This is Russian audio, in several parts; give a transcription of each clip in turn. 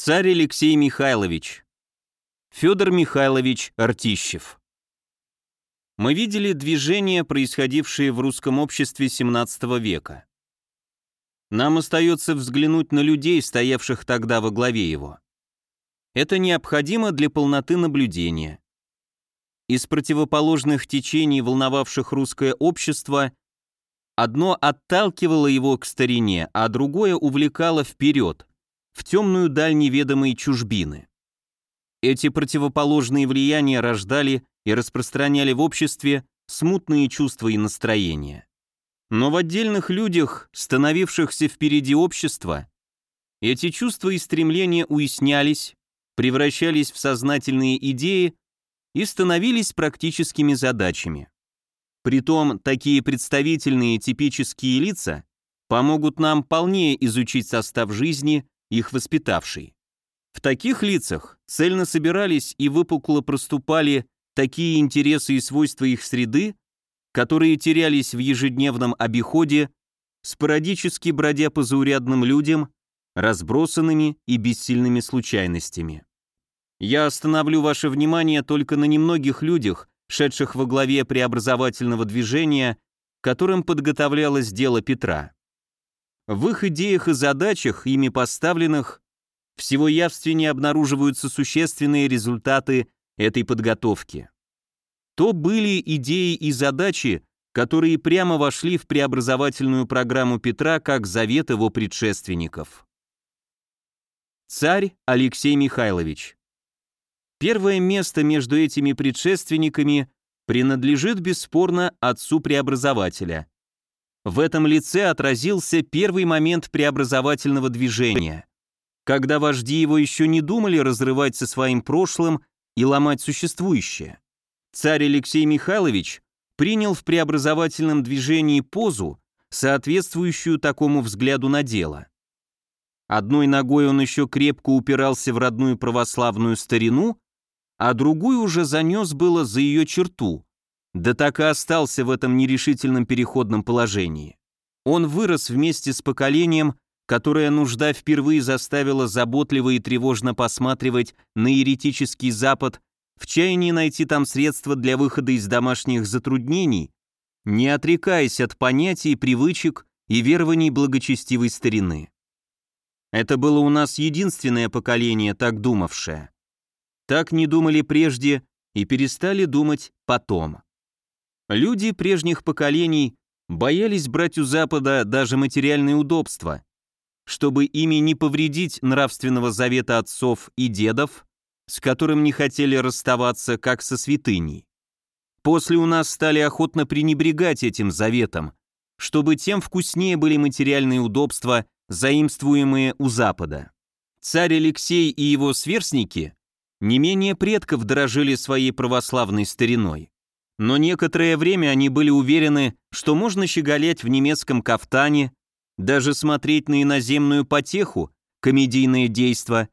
Царь Алексей Михайлович. Федор Михайлович Артищев. Мы видели движения, происходившие в русском обществе XVII века. Нам остается взглянуть на людей, стоявших тогда во главе его. Это необходимо для полноты наблюдения. Из противоположных течений, волновавших русское общество, одно отталкивало его к старине, а другое увлекало вперед, в темную даль неведомой чужбины. Эти противоположные влияния рождали и распространяли в обществе смутные чувства и настроения. Но в отдельных людях, становившихся впереди общества, эти чувства и стремления уяснялись, превращались в сознательные идеи и становились практическими задачами. Притом, такие представительные типические лица помогут нам полнее изучить состав жизни их воспитавший. В таких лицах цельно собирались и выпукло проступали такие интересы и свойства их среды, которые терялись в ежедневном обиходе, спорадически бродя по заурядным людям, разбросанными и бессильными случайностями. Я остановлю ваше внимание только на немногих людях, шедших во главе преобразовательного движения, которым подготовлялось дело Петра. В их идеях и задачах, ими поставленных, всего явственнее обнаруживаются существенные результаты этой подготовки. То были идеи и задачи, которые прямо вошли в преобразовательную программу Петра как завет его предшественников. Царь Алексей Михайлович. Первое место между этими предшественниками принадлежит бесспорно отцу преобразователя. В этом лице отразился первый момент преобразовательного движения, когда вожди его еще не думали разрывать со своим прошлым и ломать существующее. Царь Алексей Михайлович принял в преобразовательном движении позу, соответствующую такому взгляду на дело. Одной ногой он еще крепко упирался в родную православную старину, а другую уже занес было за ее черту, да так и остался в этом нерешительном переходном положении. Он вырос вместе с поколением, которое нужда впервые заставила заботливо и тревожно посматривать на еретический Запад в чаянии найти там средства для выхода из домашних затруднений, не отрекаясь от понятий, привычек и верований благочестивой старины. Это было у нас единственное поколение, так думавшее. Так не думали прежде и перестали думать потом. Люди прежних поколений боялись брать у Запада даже материальные удобства, чтобы ими не повредить нравственного завета отцов и дедов, с которым не хотели расставаться как со святыней. После у нас стали охотно пренебрегать этим заветом, чтобы тем вкуснее были материальные удобства, заимствуемые у Запада. Царь Алексей и его сверстники не менее предков дорожили своей православной стариной. Но некоторое время они были уверены, что можно щеголять в немецком кафтане, даже смотреть на иноземную потеху, комедийное действо,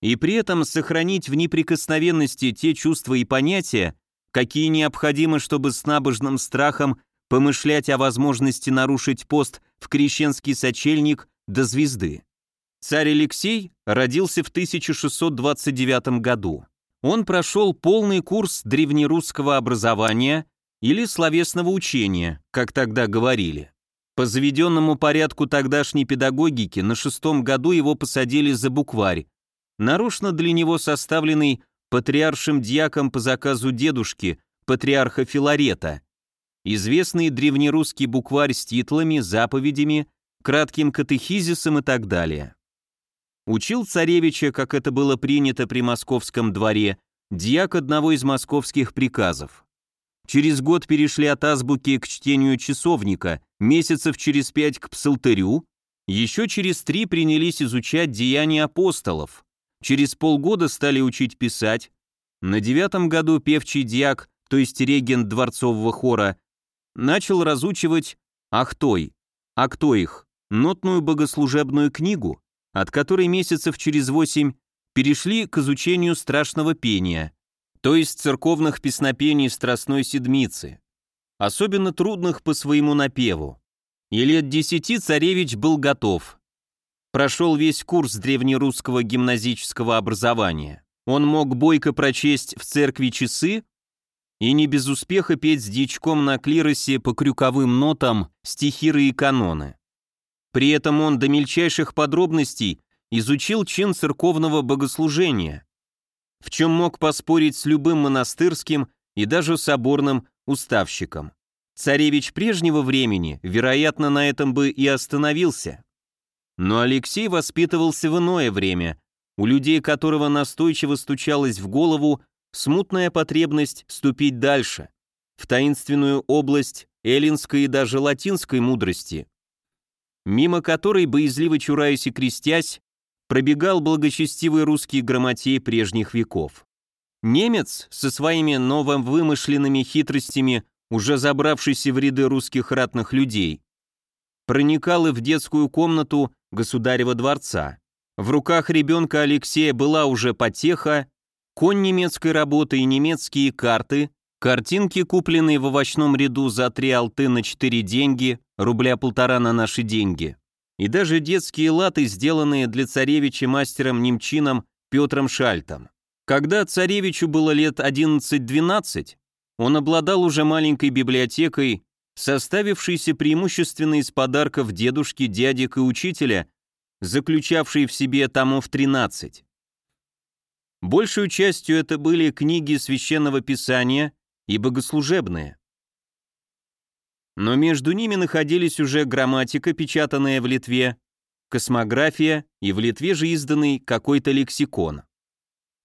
и при этом сохранить в неприкосновенности те чувства и понятия, какие необходимы, чтобы с набожным страхом помышлять о возможности нарушить пост в крещенский сочельник до звезды. Царь Алексей родился в 1629 году он прошел полный курс древнерусского образования или словесного учения, как тогда говорили. По заведенному порядку тогдашней педагогики на шестом году его посадили за букварь, нарочно для него составленный патриаршим дьяком по заказу дедушки, патриарха Филарета, известный древнерусский букварь с титлами, заповедями, кратким катехизисом и так далее. Учил царевича, как это было принято при московском дворе, дьяк одного из московских приказов. Через год перешли от азбуки к чтению часовника, месяцев через пять к псалтырю, еще через три принялись изучать деяния апостолов, через полгода стали учить писать, на девятом году певчий дьяк, то есть регент дворцового хора, начал разучивать «Ахтой», «А кто их?» нотную богослужебную книгу, от которой месяцев через восемь перешли к изучению страшного пения, то есть церковных песнопений Страстной Седмицы, особенно трудных по своему напеву. И лет десяти царевич был готов. прошел весь курс древнерусского гимназического образования. Он мог бойко прочесть в церкви часы и не без успеха петь с дьячком на клиросе по крюковым нотам стихиры и каноны. При этом он до мельчайших подробностей изучил чин церковного богослужения, в чем мог поспорить с любым монастырским и даже соборным уставщиком. Царевич прежнего времени, вероятно, на этом бы и остановился. Но Алексей воспитывался в иное время, у людей которого настойчиво стучалась в голову смутная потребность ступить дальше, в таинственную область эллинской и даже латинской мудрости, мимо которой, боязливо чураясь и крестясь, пробегал благочестивый русский грамотей прежних веков. Немец со своими нововымышленными хитростями уже забравшийся в ряды русских ратных людей, проникал и в детскую комнату государева дворца. В руках ребенка Алексея была уже потеха, конь немецкой работы и немецкие карты, картинки, купленные в овощном ряду за три алты на четыре деньги, рубля полтора на наши деньги, и даже детские латы, сделанные для царевича мастером немчином Петром Шальтом. Когда царевичу было лет 11-12, он обладал уже маленькой библиотекой, составившейся преимущественно из подарков дедушки, дядек и учителя, заключавшей в себе томов 13. Большую частью это были книги священного писания и богослужебные. Но между ними находились уже грамматика, печатанная в Литве, космография и в Литве же изданный какой-то лексикон.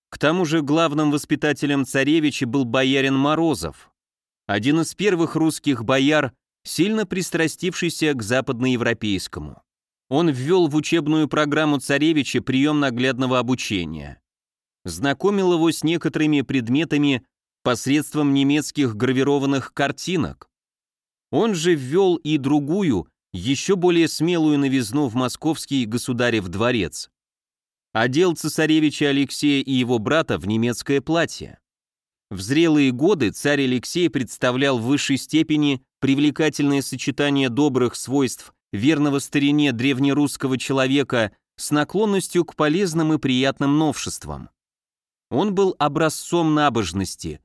К тому же главным воспитателем царевича был боярин Морозов, один из первых русских бояр, сильно пристрастившийся к западноевропейскому. Он ввел в учебную программу царевича прием наглядного обучения. Знакомил его с некоторыми предметами посредством немецких гравированных картинок. Он же ввел и другую, еще более смелую новизну в московский государев дворец одел цесаревича Алексея и его брата в немецкое платье. В зрелые годы царь Алексей представлял в высшей степени привлекательное сочетание добрых свойств верного старине древнерусского человека с наклонностью к полезным и приятным новшествам. Он был образцом набожности,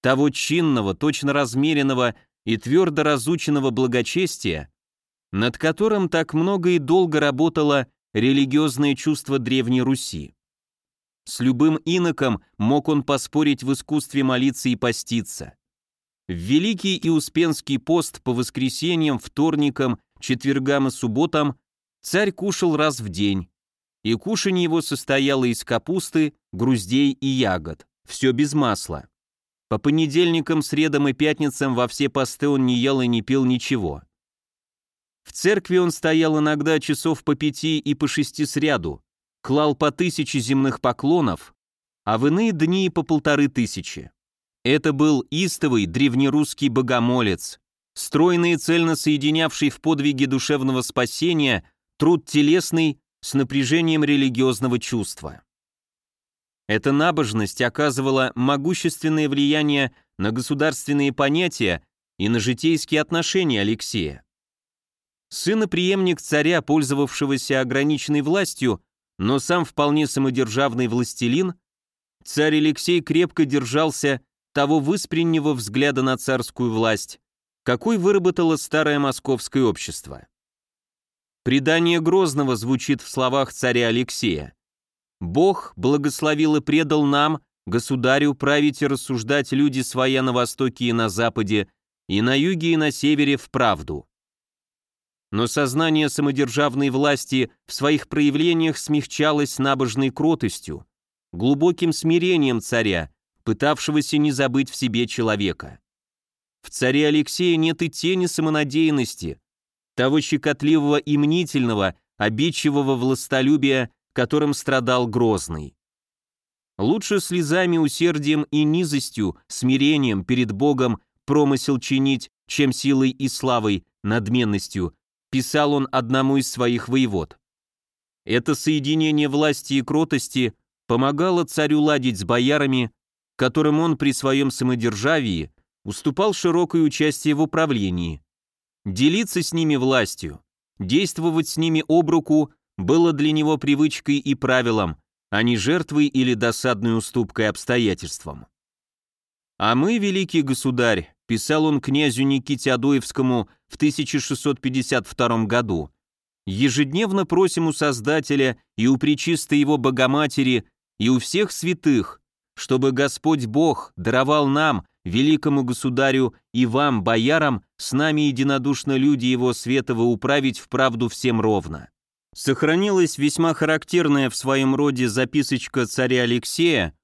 того чинного, точно размеренного и твердо разученного благочестия, над которым так много и долго работала религиозное чувство Древней Руси. С любым иноком мог он поспорить в искусстве молиться и поститься. В Великий и Успенский пост по воскресеньям, вторникам, четвергам и субботам царь кушал раз в день, и кушанье его состояло из капусты, груздей и ягод, все без масла. По понедельникам, средам и пятницам во все посты он не ел и не пил ничего. В церкви он стоял иногда часов по пяти и по шести сряду, клал по тысяче земных поклонов, а в иные дни по полторы тысячи. Это был истовый древнерусский богомолец, стройный и цельно соединявший в подвиге душевного спасения труд телесный с напряжением религиозного чувства. Эта набожность оказывала могущественное влияние на государственные понятия и на житейские отношения Алексея. Сын и преемник царя, пользовавшегося ограниченной властью, но сам вполне самодержавный властелин, царь Алексей крепко держался того выспреннего взгляда на царскую власть, какой выработало старое московское общество. Предание Грозного звучит в словах царя Алексея. «Бог благословил и предал нам, государю, править и рассуждать люди своя на востоке и на западе, и на юге и на севере в правду но сознание самодержавной власти в своих проявлениях смягчалось набожной кротостью, глубоким смирением царя, пытавшегося не забыть в себе человека. В царе Алексея нет и тени самонадеянности, того щекотливого и мнительного, обидчивого властолюбия, которым страдал Грозный. Лучше слезами, усердием и низостью, смирением перед Богом промысел чинить, чем силой и славой, надменностью, писал он одному из своих воевод. Это соединение власти и кротости помогало царю ладить с боярами, которым он при своем самодержавии уступал широкое участие в управлении, делиться с ними властью, действовать с ними об руку, было для него привычкой и правилом, а не жертвой или досадной уступкой обстоятельствам. «А мы, великий государь», — писал он князю Никите Адоевскому в 1652 году, «ежедневно просим у Создателя и у Пречистой Его Богоматери и у всех святых, чтобы Господь Бог даровал нам, великому государю и вам, боярам, с нами единодушно люди Его светова управить в правду всем ровно». Сохранилась весьма характерная в своем роде записочка царя Алексея,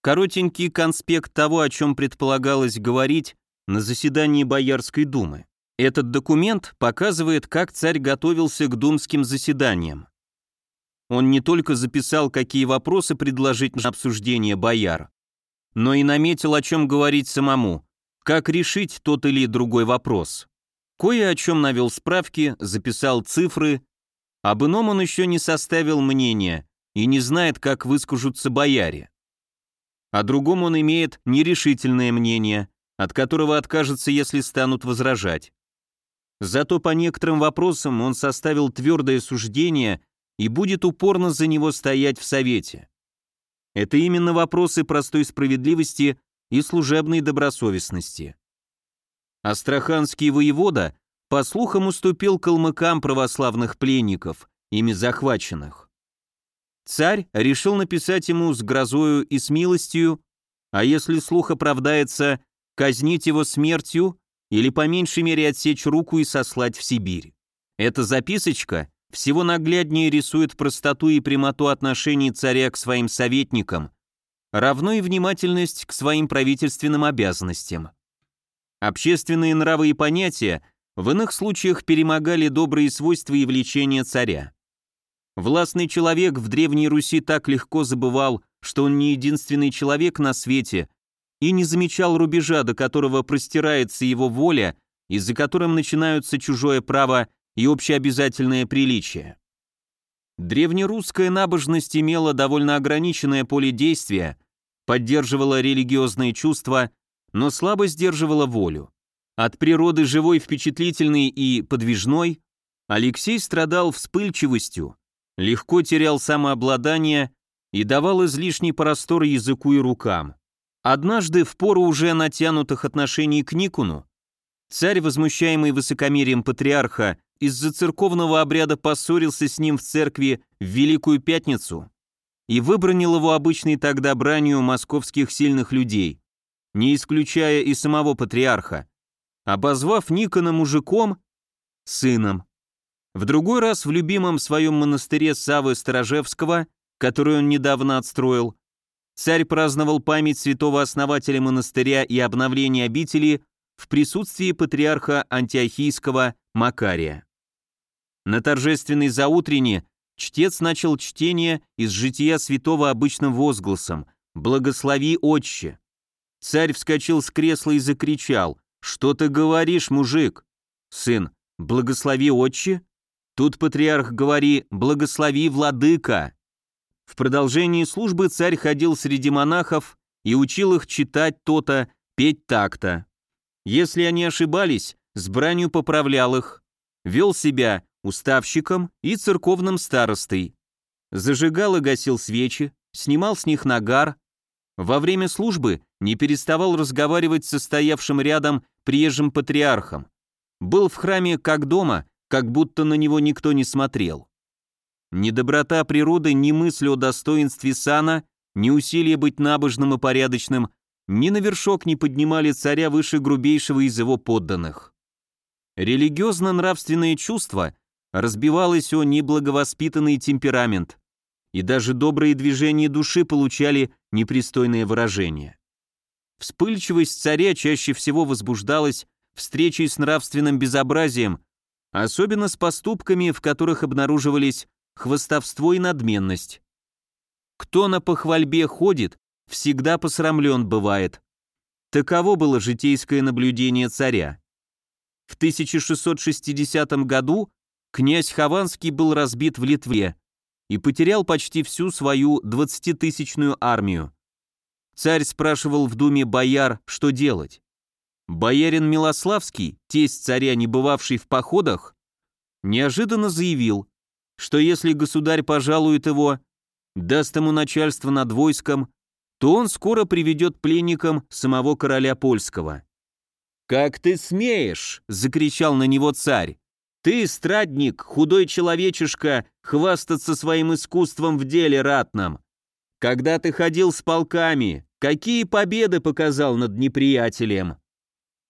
коротенький конспект того, о чем предполагалось говорить на заседании Боярской думы. Этот документ показывает, как царь готовился к думским заседаниям. Он не только записал, какие вопросы предложить на обсуждение бояр, но и наметил, о чем говорить самому, как решить тот или другой вопрос. Кое о чем навел справки, записал цифры, об ином он еще не составил мнения и не знает, как выскажутся бояре о другом он имеет нерешительное мнение, от которого откажется, если станут возражать. Зато по некоторым вопросам он составил твердое суждение и будет упорно за него стоять в Совете. Это именно вопросы простой справедливости и служебной добросовестности. Астраханский воевода, по слухам, уступил калмыкам православных пленников, ими захваченных. Царь решил написать ему с грозою и с милостью, а если слух оправдается, казнить его смертью или по меньшей мере отсечь руку и сослать в Сибирь. Эта записочка всего нагляднее рисует простоту и прямоту отношений царя к своим советникам, равно и внимательность к своим правительственным обязанностям. Общественные нравы и понятия в иных случаях перемогали добрые свойства и влечения царя. Властный человек в Древней Руси так легко забывал, что он не единственный человек на свете, и не замечал рубежа, до которого простирается его воля, и за которым начинаются чужое право и общеобязательное приличие. Древнерусская набожность имела довольно ограниченное поле действия, поддерживала религиозные чувства, но слабо сдерживала волю. От природы живой, впечатлительной и подвижной Алексей страдал вспыльчивостью, легко терял самообладание и давал излишний простор языку и рукам. Однажды, в пору уже натянутых отношений к Никуну, царь, возмущаемый высокомерием патриарха, из-за церковного обряда поссорился с ним в церкви в Великую Пятницу и выбронил его обычной тогда бранью московских сильных людей, не исключая и самого патриарха, обозвав Никона мужиком, сыном. В другой раз в любимом своем монастыре Савы Сторожевского, который он недавно отстроил, царь праздновал память святого основателя монастыря и обновление обители в присутствии патриарха антиохийского Макария. На торжественной заутрене чтец начал чтение из жития святого обычным возгласом «Благослови, отче!». Царь вскочил с кресла и закричал «Что ты говоришь, мужик?» Сын «Благослови, отче?» Тут патриарх говори «благослови, владыка». В продолжении службы царь ходил среди монахов и учил их читать то-то, петь так-то. Если они ошибались, с бранью поправлял их, вел себя уставщиком и церковным старостой. Зажигал и гасил свечи, снимал с них нагар. Во время службы не переставал разговаривать с стоявшим рядом приезжим патриархом. Был в храме как дома как будто на него никто не смотрел. Ни доброта природы, ни мысль о достоинстве сана, ни усилие быть набожным и порядочным, ни на вершок не поднимали царя выше грубейшего из его подданных. Религиозно-нравственное чувство разбивалось о неблаговоспитанный темперамент, и даже добрые движения души получали непристойное выражение. Вспыльчивость царя чаще всего возбуждалась встречей с нравственным безобразием, особенно с поступками, в которых обнаруживались хвостовство и надменность. Кто на похвальбе ходит, всегда посрамлен бывает. Таково было житейское наблюдение царя. В 1660 году князь Хованский был разбит в Литве и потерял почти всю свою двадцатитысячную армию. Царь спрашивал в думе бояр, что делать. Боярин Милославский, тесть царя, не бывавший в походах, неожиданно заявил, что если государь пожалует его, даст ему начальство над войском, то он скоро приведет пленникам самого короля польского. «Как ты смеешь!» — закричал на него царь. «Ты, страдник, худой человечишка, хвастаться своим искусством в деле ратном! Когда ты ходил с полками, какие победы показал над неприятелем!»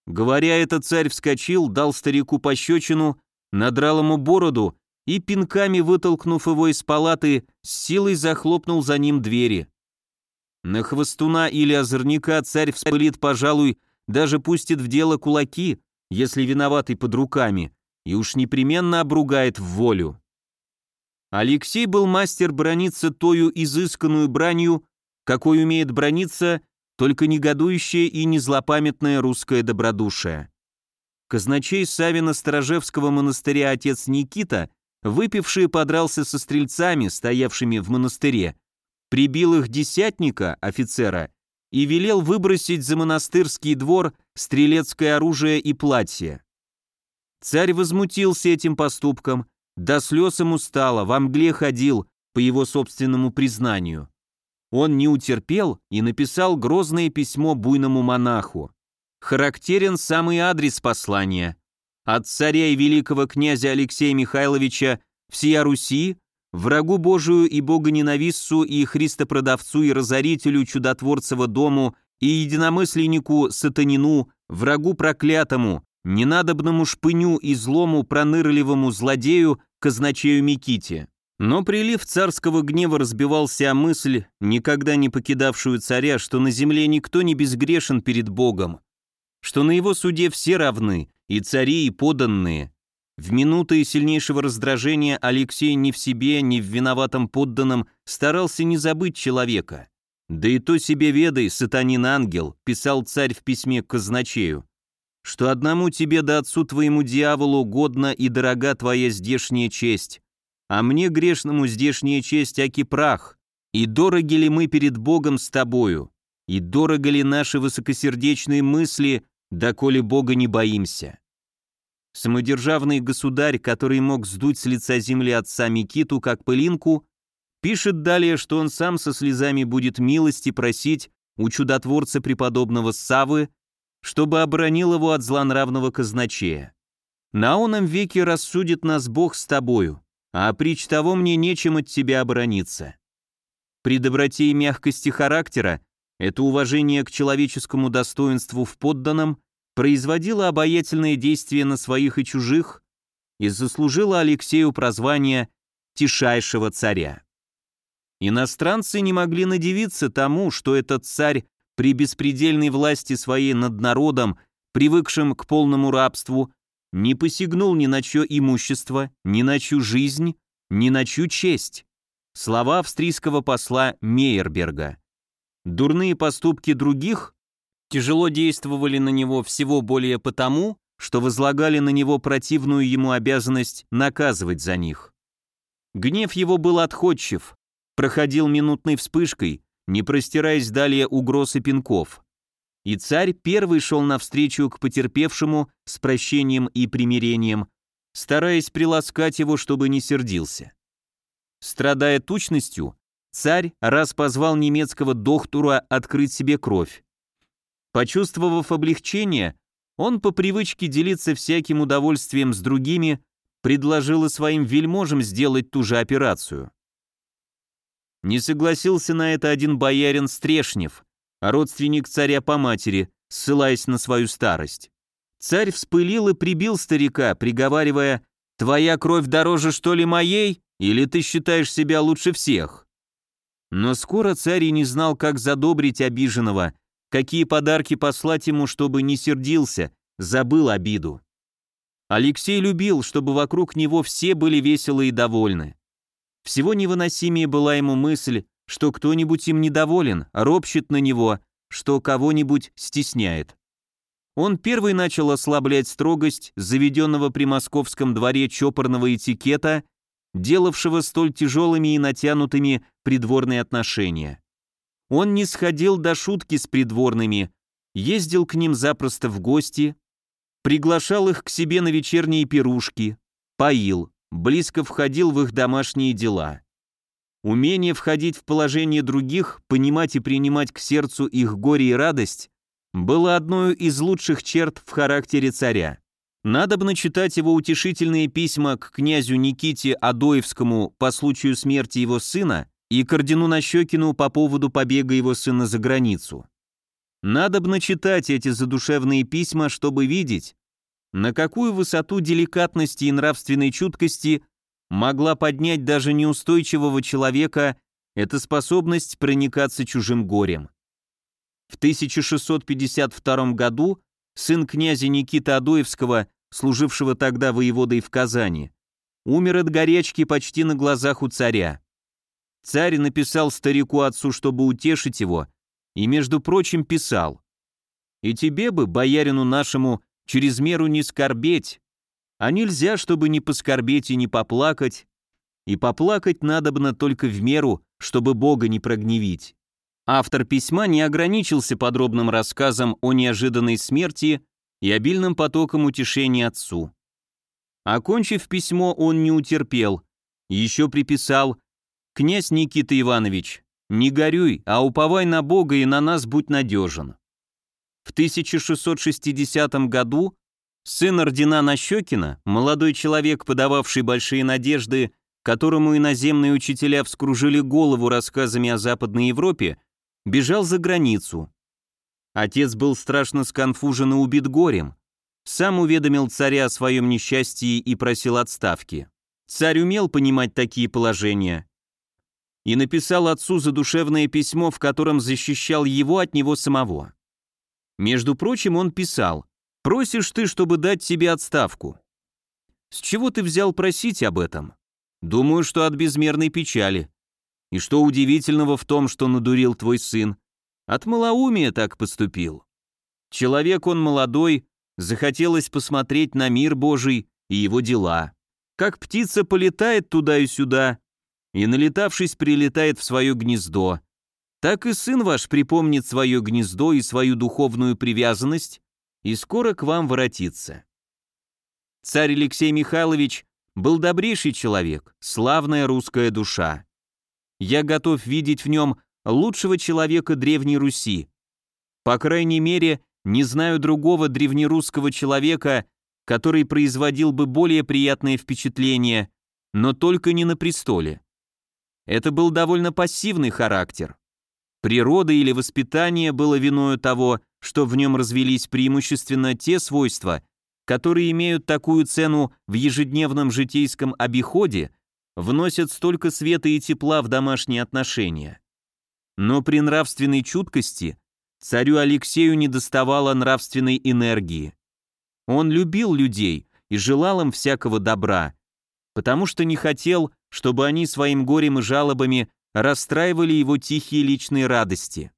Говоря это, царь вскочил, дал старику пощечину, надрал ему бороду и, пинками вытолкнув его из палаты, с силой захлопнул за ним двери. На хвостуна или озорника царь вспылит, пожалуй, даже пустит в дело кулаки, если виноватый под руками, и уж непременно обругает в волю. Алексей был мастер брониться тою изысканную бранью, какой умеет брониться только негодующее и незлопамятное русское добродушие. Казначей Савина Сторожевского монастыря отец Никита, выпивший подрался со стрельцами, стоявшими в монастыре, прибил их десятника, офицера, и велел выбросить за монастырский двор стрелецкое оружие и платье. Царь возмутился этим поступком, до слез ему стало, во мгле ходил, по его собственному признанию. Он не утерпел и написал грозное письмо буйному монаху. Характерен самый адрес послания. От царя и великого князя Алексея Михайловича всея Руси врагу Божию и богоненавистцу и христопродавцу и разорителю чудотворцева дому и единомысленнику сатанину, врагу проклятому, ненадобному шпыню и злому пронырливому злодею, казначею Миките. Но прилив царского гнева разбивался о мысль, никогда не покидавшую царя, что на земле никто не безгрешен перед Богом, что на его суде все равны, и цари, и поданные, в минуты сильнейшего раздражения Алексей ни в себе, ни в виноватом подданном старался не забыть человека. «Да и то себе ведай, сатанин ангел», — писал царь в письме к казначею, «что одному тебе да отцу твоему дьяволу годна и дорога твоя здешняя честь, а мне грешному здешняя честь, аки прах, и дороги ли мы перед Богом с тобою, и дорого ли наши высокосердечные мысли, доколе Бога не боимся». Самодержавный государь, который мог сдуть с лица земли отца Микиту как пылинку, пишет далее, что он сам со слезами будет милости просить у чудотворца преподобного Савы, чтобы оборонил его от злонравного казначея. На оном веке рассудит нас Бог с тобою, а прич того мне нечем от тебя оборониться. При доброте и мягкости характера это уважение к человеческому достоинству в подданном производила обаятельное действие на своих и чужих и заслужила Алексею прозвание «тишайшего царя». Иностранцы не могли надевиться тому, что этот царь при беспредельной власти своей над народом, привыкшим к полному рабству, не посягнул ни на чье имущество, ни на чью жизнь, ни на чью честь. Слова австрийского посла Мейерберга. Дурные поступки других тяжело действовали на него всего более потому, что возлагали на него противную ему обязанность наказывать за них. Гнев его был отходчив, проходил минутной вспышкой, не простираясь далее угроз и пинков. И царь первый шел навстречу к потерпевшему с прощением и примирением, стараясь приласкать его, чтобы не сердился. Страдая тучностью, царь раз позвал немецкого доктора открыть себе кровь. Почувствовав облегчение, он по привычке делиться всяким удовольствием с другими предложил и своим вельможам сделать ту же операцию. Не согласился на это один боярин Стрешнев, родственник царя по матери, ссылаясь на свою старость. Царь вспылил и прибил старика, приговаривая «Твоя кровь дороже, что ли, моей? Или ты считаешь себя лучше всех?» Но скоро царь и не знал, как задобрить обиженного, какие подарки послать ему, чтобы не сердился, забыл обиду. Алексей любил, чтобы вокруг него все были веселы и довольны. Всего невыносимее была ему мысль, что кто-нибудь им недоволен, ропщет на него, что кого-нибудь стесняет. Он первый начал ослаблять строгость заведенного при московском дворе чопорного этикета, делавшего столь тяжелыми и натянутыми придворные отношения. Он не сходил до шутки с придворными, ездил к ним запросто в гости, приглашал их к себе на вечерние пирушки, поил. Близко входил в их домашние дела. Умение входить в положение других, понимать и принимать к сердцу их горе и радость было одной из лучших черт в характере царя. Надобно читать его утешительные письма к князю Никите Адоевскому по случаю смерти его сына и к ордену Нащекину по поводу побега его сына за границу. Надобно читать эти задушевные письма, чтобы видеть, на какую высоту деликатности и нравственной чуткости могла поднять даже неустойчивого человека эта способность проникаться чужим горем. В 1652 году сын князя Никиты Адоевского, служившего тогда воеводой в Казани, умер от горячки почти на глазах у царя. Царь написал старику отцу, чтобы утешить его, и, между прочим, писал «И тебе бы, боярину нашему, через меру не скорбеть, а нельзя, чтобы не поскорбеть и не поплакать, и поплакать надобно только в меру, чтобы Бога не прогневить. Автор письма не ограничился подробным рассказом о неожиданной смерти и обильным потоком утешения отцу. Окончив письмо, он не утерпел, еще приписал «Князь Никита Иванович, не горюй, а уповай на Бога и на нас будь надежен». В 1660 году сын ордена Нащекина, молодой человек, подававший большие надежды, которому иноземные учителя вскружили голову рассказами о Западной Европе, бежал за границу. Отец был страшно сконфужен и убит горем. Сам уведомил царя о своем несчастье и просил отставки. Царь умел понимать такие положения и написал отцу задушевное письмо, в котором защищал его от него самого. Между прочим, он писал «Просишь ты, чтобы дать тебе отставку». С чего ты взял просить об этом? Думаю, что от безмерной печали. И что удивительного в том, что надурил твой сын? От малоумия так поступил. Человек он молодой, захотелось посмотреть на мир Божий и его дела. Как птица полетает туда и сюда, и, налетавшись, прилетает в свое гнездо. Так и сын ваш припомнит свое гнездо и свою духовную привязанность, и скоро к вам воротится. Царь Алексей Михайлович был добрейший человек, славная русская душа. Я готов видеть в нем лучшего человека Древней Руси. По крайней мере, не знаю другого древнерусского человека, который производил бы более приятное впечатление, но только не на престоле. Это был довольно пассивный характер. Природа или воспитание было виною того, что в нем развелись преимущественно те свойства, которые имеют такую цену в ежедневном житейском обиходе, вносят столько света и тепла в домашние отношения. Но при нравственной чуткости царю Алексею недоставало нравственной энергии. Он любил людей и желал им всякого добра, потому что не хотел, чтобы они своим горем и жалобами расстраивали его тихие личные радости.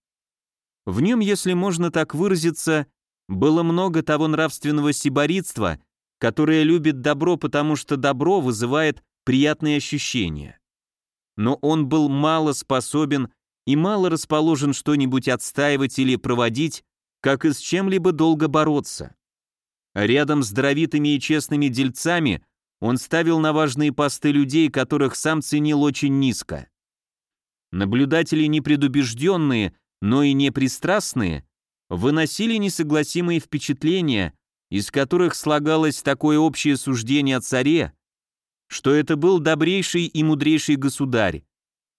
В нем, если можно так выразиться, было много того нравственного сиборитства, которое любит добро, потому что добро вызывает приятные ощущения. Но он был мало способен и мало расположен что-нибудь отстаивать или проводить, как и с чем-либо долго бороться. Рядом с даровитыми и честными дельцами он ставил на важные посты людей, которых сам ценил очень низко. Наблюдатели непредубежденные, но и непристрастные, выносили несогласимые впечатления, из которых слагалось такое общее суждение о царе, что это был добрейший и мудрейший государь,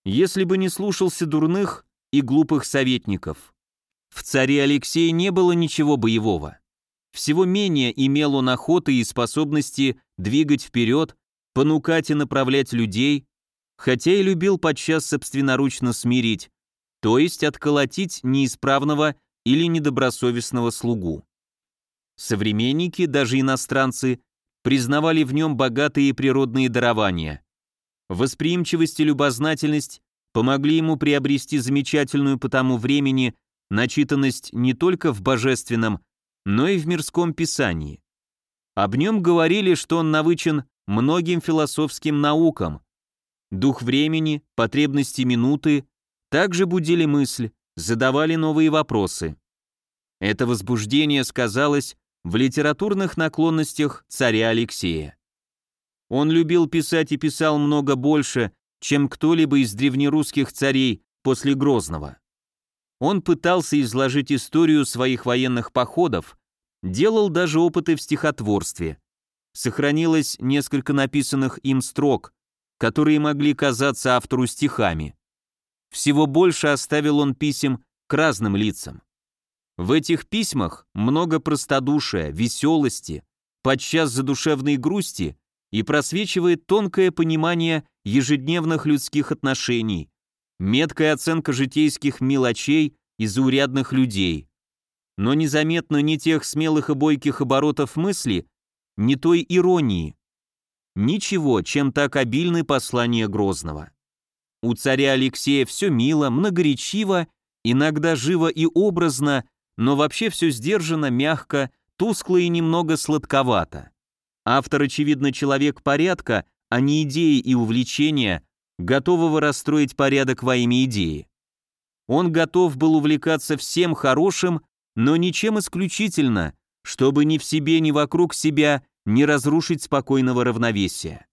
если бы не слушался дурных и глупых советников. В царе Алексее не было ничего боевого. Всего менее имел он охоты и способности двигать вперед, понукать и направлять людей, хотя и любил подчас собственноручно смирить, то есть отколотить неисправного или недобросовестного слугу. Современники, даже иностранцы, признавали в нем богатые природные дарования. Восприимчивость и любознательность помогли ему приобрести замечательную по тому времени начитанность не только в божественном, но и в мирском писании. Об нем говорили, что он навычен многим философским наукам. Дух времени, потребности минуты также будили мысль, задавали новые вопросы. Это возбуждение сказалось в литературных наклонностях царя Алексея. Он любил писать и писал много больше, чем кто-либо из древнерусских царей после Грозного. Он пытался изложить историю своих военных походов, делал даже опыты в стихотворстве. Сохранилось несколько написанных им строк, которые могли казаться автору стихами. Всего больше оставил он писем к разным лицам. В этих письмах много простодушия, веселости, подчас задушевной грусти и просвечивает тонкое понимание ежедневных людских отношений, меткая оценка житейских мелочей и заурядных людей. Но незаметно ни тех смелых и бойких оборотов мысли, ни той иронии. Ничего, чем так обильны послания Грозного. У царя Алексея все мило, многоречиво, иногда живо и образно, но вообще все сдержанно, мягко, тускло и немного сладковато. Автор, очевидно, человек порядка, а не идеи и увлечения, готового расстроить порядок во имя идеи. Он готов был увлекаться всем хорошим, но ничем исключительно, чтобы ни в себе, ни вокруг себя не разрушить спокойного равновесия.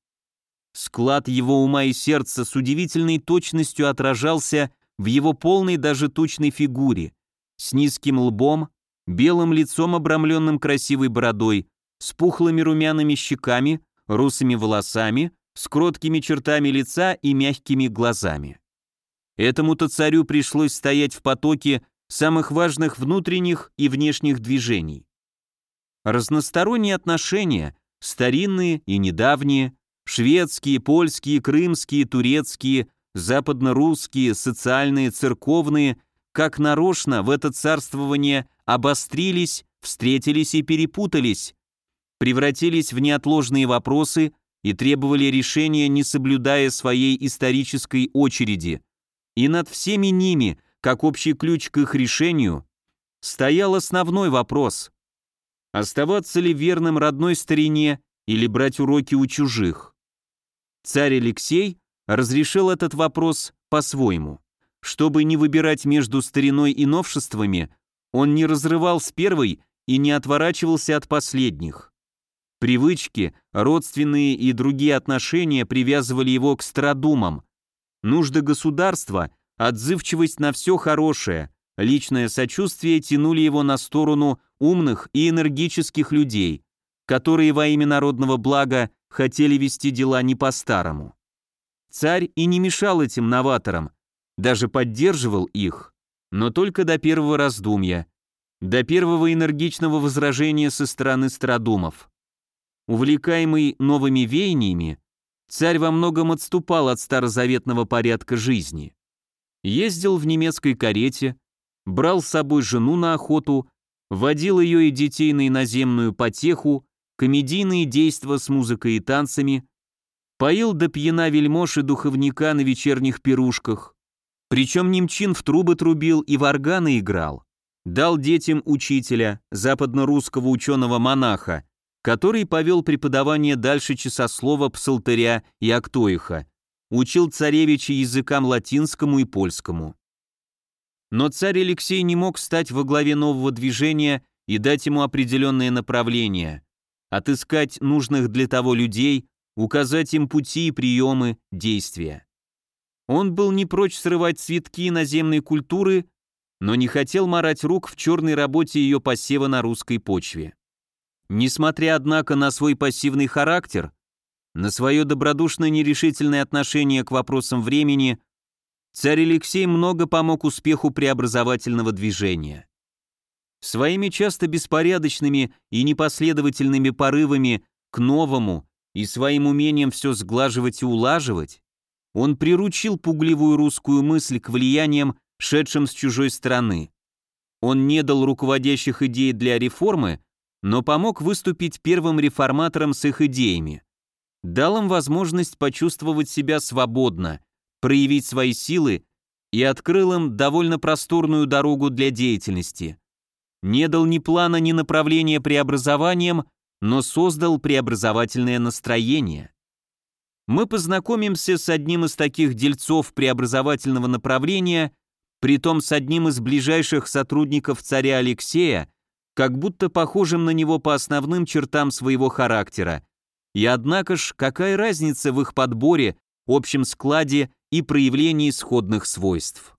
Склад его ума и сердца с удивительной точностью отражался в его полной даже тучной фигуре, с низким лбом, белым лицом, обрамленным красивой бородой, с пухлыми румяными щеками, русыми волосами, с кроткими чертами лица и мягкими глазами. Этому-то царю пришлось стоять в потоке самых важных внутренних и внешних движений. Разносторонние отношения, старинные и недавние, шведские, польские, крымские, турецкие, западно-русские, социальные, церковные, как нарочно в это царствование обострились, встретились и перепутались, превратились в неотложные вопросы и требовали решения, не соблюдая своей исторической очереди. И над всеми ними, как общий ключ к их решению, стоял основной вопрос – оставаться ли верным родной старине или брать уроки у чужих. Царь Алексей разрешил этот вопрос по-своему. Чтобы не выбирать между стариной и новшествами, он не разрывал с первой и не отворачивался от последних. Привычки, родственные и другие отношения привязывали его к страдумам. Нужды государства, отзывчивость на все хорошее, личное сочувствие тянули его на сторону умных и энергических людей, которые во имя народного блага хотели вести дела не по-старому. Царь и не мешал этим новаторам, даже поддерживал их, но только до первого раздумья, до первого энергичного возражения со стороны страдумов. Увлекаемый новыми веяниями, царь во многом отступал от старозаветного порядка жизни. Ездил в немецкой карете, брал с собой жену на охоту, водил ее и детей на иноземную потеху, комедийные действия с музыкой и танцами, поил до пьяна вельмож и духовника на вечерних пирушках, причем немчин в трубы трубил и в органы играл, дал детям учителя, западно-русского ученого-монаха, который повел преподавание дальше часослова, псалтыря и актоиха, учил царевича языкам латинскому и польскому. Но царь Алексей не мог стать во главе нового движения и дать ему определенное направление, отыскать нужных для того людей, указать им пути, приемы, действия. Он был не прочь срывать цветки наземной культуры, но не хотел марать рук в черной работе ее посева на русской почве. Несмотря, однако, на свой пассивный характер, на свое добродушное нерешительное отношение к вопросам времени, царь Алексей много помог успеху преобразовательного движения. Своими часто беспорядочными и непоследовательными порывами к новому и своим умением все сглаживать и улаживать, он приручил пугливую русскую мысль к влияниям, шедшим с чужой стороны. Он не дал руководящих идей для реформы, но помог выступить первым реформатором с их идеями. Дал им возможность почувствовать себя свободно, проявить свои силы и открыл им довольно просторную дорогу для деятельности. Не дал ни плана, ни направления преобразованиям, но создал преобразовательное настроение. Мы познакомимся с одним из таких дельцов преобразовательного направления, притом с одним из ближайших сотрудников царя Алексея, как будто похожим на него по основным чертам своего характера, И однако ж, какая разница в их подборе, общем складе и проявлении сходных свойств?